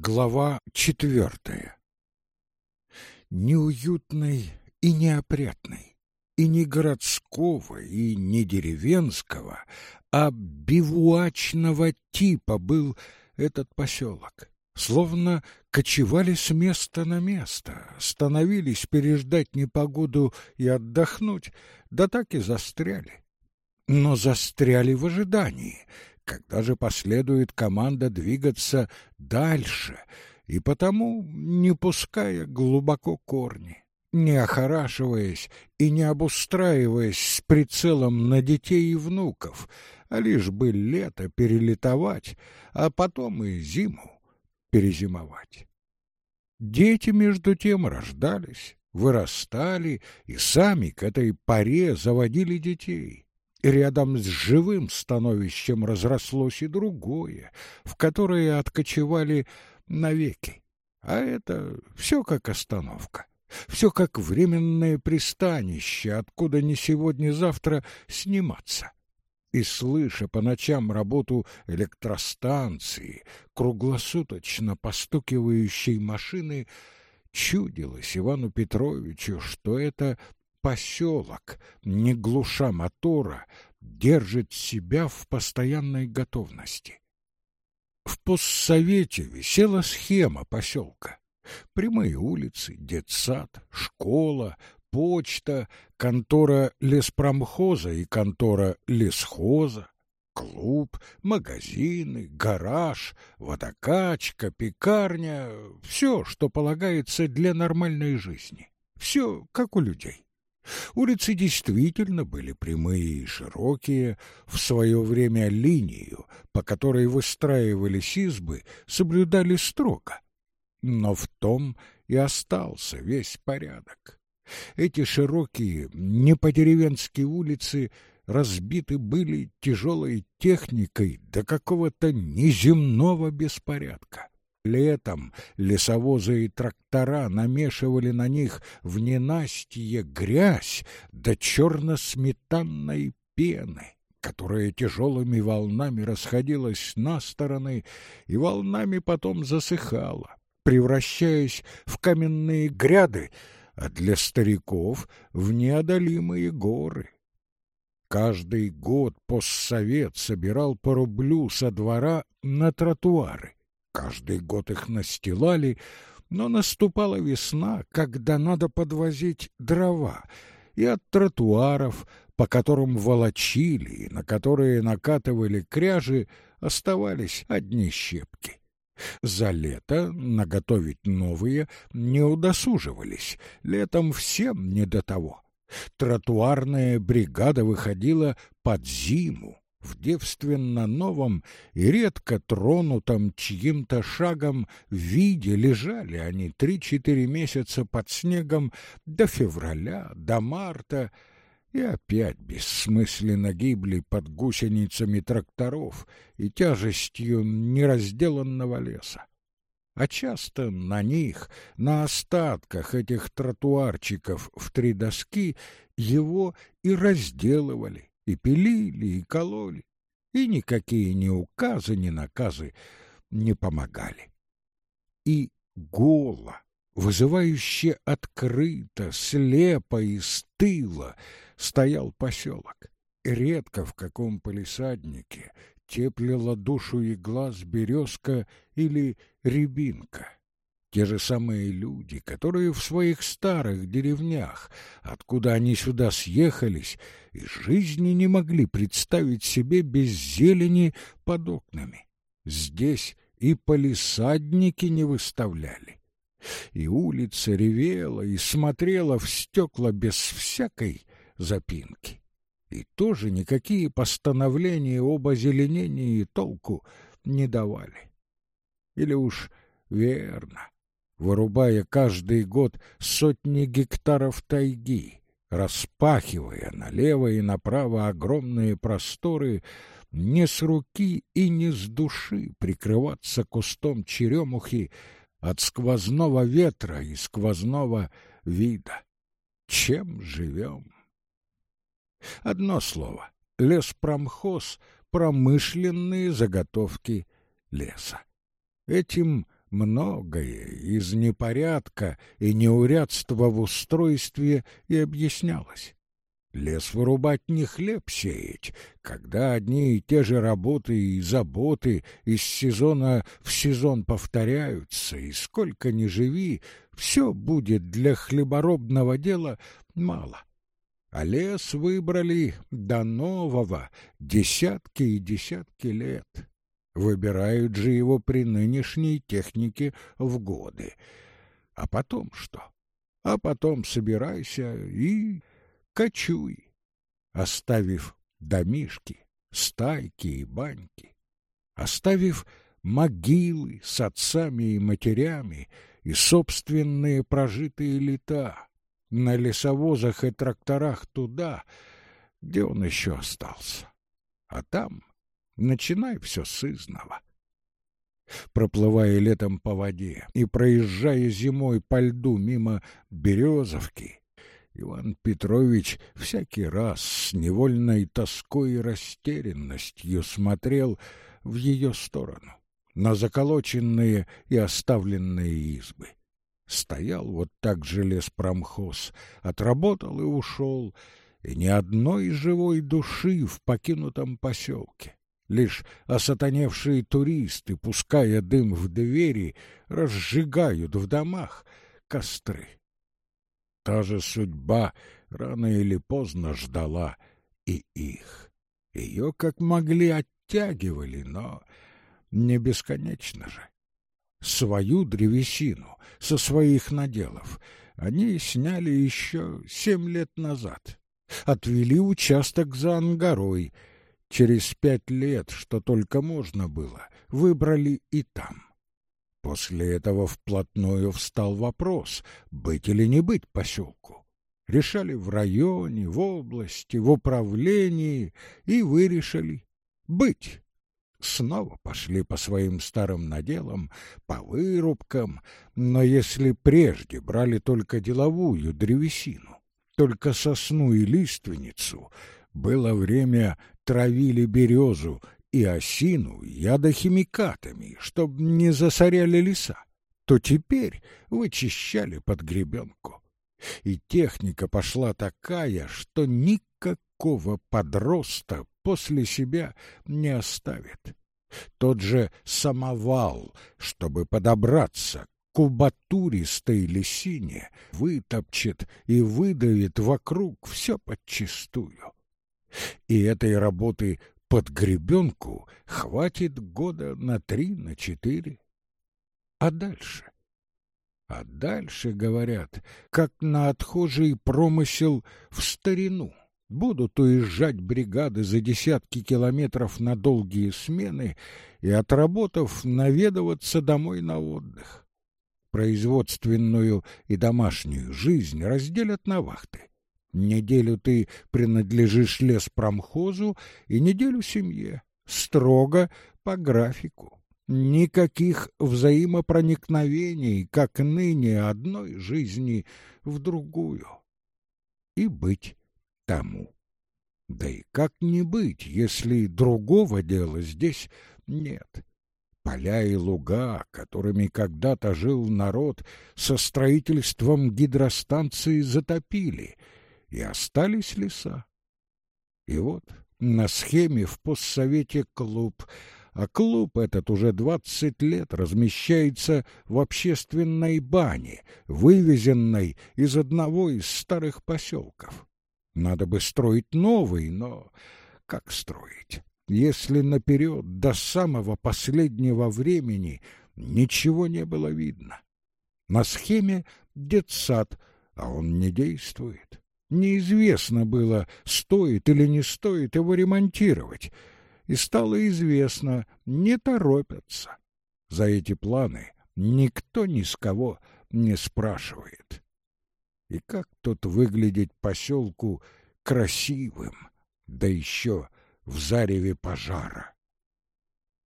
Глава четвертая. Неуютной и неопрятной, и не городского, и не деревенского, а бивуачного типа был этот поселок. Словно кочевали с места на место, становились переждать непогоду и отдохнуть, да так и застряли. Но застряли в ожидании — когда же последует команда двигаться дальше, и потому не пуская глубоко корни, не охорашиваясь и не обустраиваясь с прицелом на детей и внуков, а лишь бы лето перелетовать, а потом и зиму перезимовать. Дети, между тем, рождались, вырастали и сами к этой паре заводили детей. Рядом с живым становищем разрослось и другое, в которое откочевали навеки. А это все как остановка, все как временное пристанище, откуда не сегодня-завтра сниматься. И, слыша по ночам работу электростанции, круглосуточно постукивающей машины, чудилось Ивану Петровичу, что это поселок, не глуша мотора, держит себя в постоянной готовности. В постсовете висела схема поселка. Прямые улицы, детсад, школа, почта, контора леспромхоза и контора лесхоза, клуб, магазины, гараж, водокачка, пекарня — все, что полагается для нормальной жизни. Все как у людей. Улицы действительно были прямые и широкие, в свое время линию, по которой выстраивались избы, соблюдали строго. Но в том и остался весь порядок. Эти широкие, не по-деревенски улицы разбиты были тяжелой техникой до какого-то неземного беспорядка. Летом лесовозы и трактора намешивали на них в ненастье грязь до черно-сметанной пены, которая тяжелыми волнами расходилась на стороны и волнами потом засыхала, превращаясь в каменные гряды, а для стариков — в неодолимые горы. Каждый год постсовет собирал по рублю со двора на тротуары Каждый год их настилали, но наступала весна, когда надо подвозить дрова, и от тротуаров, по которым волочили и на которые накатывали кряжи, оставались одни щепки. За лето наготовить новые не удосуживались, летом всем не до того. Тротуарная бригада выходила под зиму, в девственно новом и редко тронутом чьим-то шагом виде лежали они три-четыре месяца под снегом до февраля, до марта, и опять бессмысленно гибли под гусеницами тракторов и тяжестью неразделанного леса. А часто на них, на остатках этих тротуарчиков в три доски, его и разделывали, и пилили, и кололи, и никакие ни указы, ни наказы не помогали. И голо, вызывающе открыто, слепо и стыло стоял поселок. Редко в каком полисаднике теплила душу и глаз березка или рябинка. Те же самые люди, которые в своих старых деревнях, откуда они сюда съехались, и жизни не могли представить себе без зелени под окнами. Здесь и полисадники не выставляли. И улица ревела и смотрела в стекла без всякой запинки. И тоже никакие постановления об озеленении толку не давали. Или уж верно, вырубая каждый год сотни гектаров тайги, распахивая налево и направо огромные просторы, не с руки и не с души прикрываться кустом черемухи от сквозного ветра и сквозного вида. Чем живем? Одно слово. Леспромхоз — промышленные заготовки леса. Этим многое из непорядка и неурядства в устройстве и объяснялось. Лес вырубать не хлеб сеять, когда одни и те же работы и заботы из сезона в сезон повторяются, и сколько ни живи, все будет для хлеборобного дела мало. А лес выбрали до нового десятки и десятки лет. Выбирают же его при нынешней технике в годы. А потом что? А потом собирайся и кочуй, оставив домишки, стайки и баньки, оставив могилы с отцами и матерями и собственные прожитые лета на лесовозах и тракторах туда, где он еще остался. А там начинай все с изного. Проплывая летом по воде и проезжая зимой по льду мимо Березовки, Иван Петрович всякий раз с невольной тоской и растерянностью смотрел в ее сторону, на заколоченные и оставленные избы. Стоял вот так же леспромхоз, отработал и ушел, и ни одной живой души в покинутом поселке. Лишь осатаневшие туристы, пуская дым в двери, разжигают в домах костры. Та же судьба рано или поздно ждала и их. Ее как могли оттягивали, но не бесконечно же. Свою древесину со своих наделов они сняли еще семь лет назад. Отвели участок за ангарой. Через пять лет, что только можно было, выбрали и там. После этого вплотную встал вопрос, быть или не быть поселку. Решали в районе, в области, в управлении, и вы решили быть. Снова пошли по своим старым наделам, по вырубкам, но если прежде брали только деловую древесину, только сосну и лиственницу, было время травили березу и осину ядохимикатами, чтоб не засоряли леса, то теперь вычищали под гребенку. И техника пошла такая, что никакого подроста после себя не оставит. Тот же самовал, чтобы подобраться к кубатуристой лисине, вытопчет и выдавит вокруг все подчистую. И этой работы под гребенку хватит года на три, на четыре. А дальше? А дальше, говорят, как на отхожий промысел в старину. Будут уезжать бригады за десятки километров на долгие смены и, отработав, наведываться домой на отдых. Производственную и домашнюю жизнь разделят на вахты. Неделю ты принадлежишь леспромхозу и неделю семье. Строго по графику. Никаких взаимопроникновений, как ныне одной жизни в другую. И быть тому. Да и как не быть, если другого дела здесь нет? Поля и луга, которыми когда-то жил народ, со строительством гидростанции затопили — и остались леса. И вот на схеме в постсовете клуб, а клуб этот уже двадцать лет размещается в общественной бане, вывезенной из одного из старых поселков. Надо бы строить новый, но как строить, если наперед до самого последнего времени ничего не было видно? На схеме детсад, а он не действует. Неизвестно было, стоит или не стоит его ремонтировать, и стало известно, не торопятся. За эти планы никто ни с кого не спрашивает. И как тут выглядеть поселку красивым, да еще в зареве пожара?